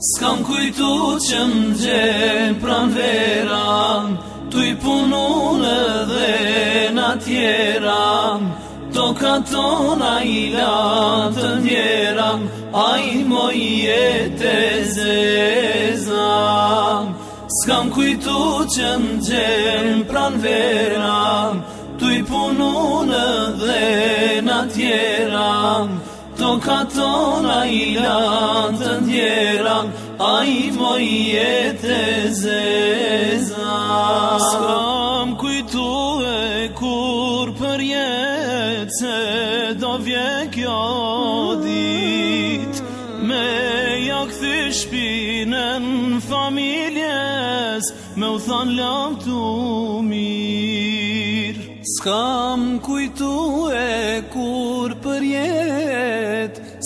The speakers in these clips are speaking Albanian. S'kam kujtu që më gjem pran veram Tu i punu në dhe në tjera To ka tona i latë njera A i moj jetë e zezam S'kam kujtu që më gjem pran veram Tu i punu në dhe në tjera gjokat tona i lanë të ndjera A i moj jetë e zeza Ska kujtu e kur për jetë Se do vje kjo dit Me jak thy shpinën familjes Me u thanë lam të mirë Ska kujtu e kur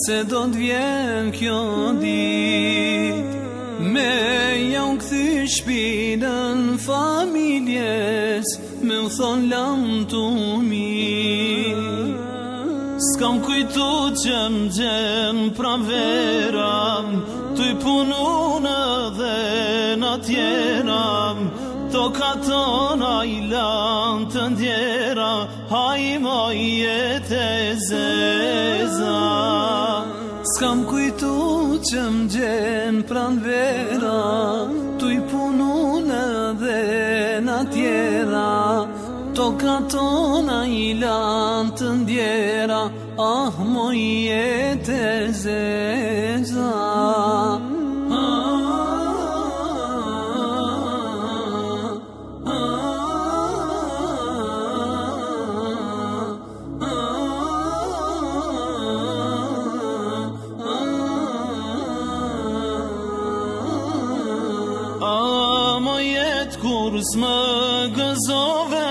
se do të vjen kjo dit Me janë unë këthy shpinën familjes Me më thonë lamë të umi Skam kujtu që më gjenë pra vera Tu i punu në dhe në tjera Të katon i lanë të ndjera Hajmo jetë e zezan S'kam kam kujtu që më gjenë pran vera Tu i punu në dhe në tjera To ka tona i lantë ndjera Ah, moj jetë e zezë kur s'më gëzove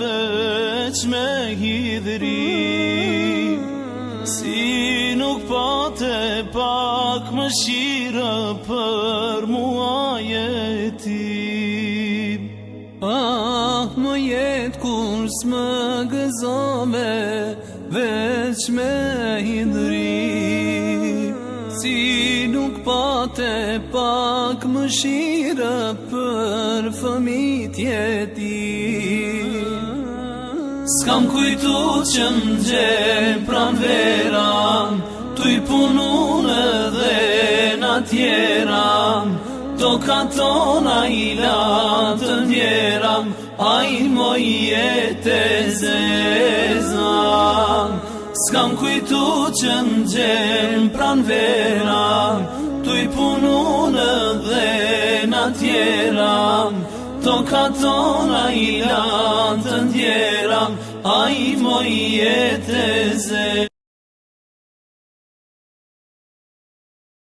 veç me hidri Si nuk pate po pak më shira për mua jetim Ah, më jetë kur s'më gëzove veç me hidri nuk pa po te pak më shira për fëmi tjeti Skam kujtu që më gjem pran veran Tu i punu në dhe na tjera Do ka tona i latë njera A i moj jetë e zezan S'kam kujtu që në gjenë pran vera Tu i punu në dhe në tjera Të tona i lantë të ndjera A i moj jetë e zemë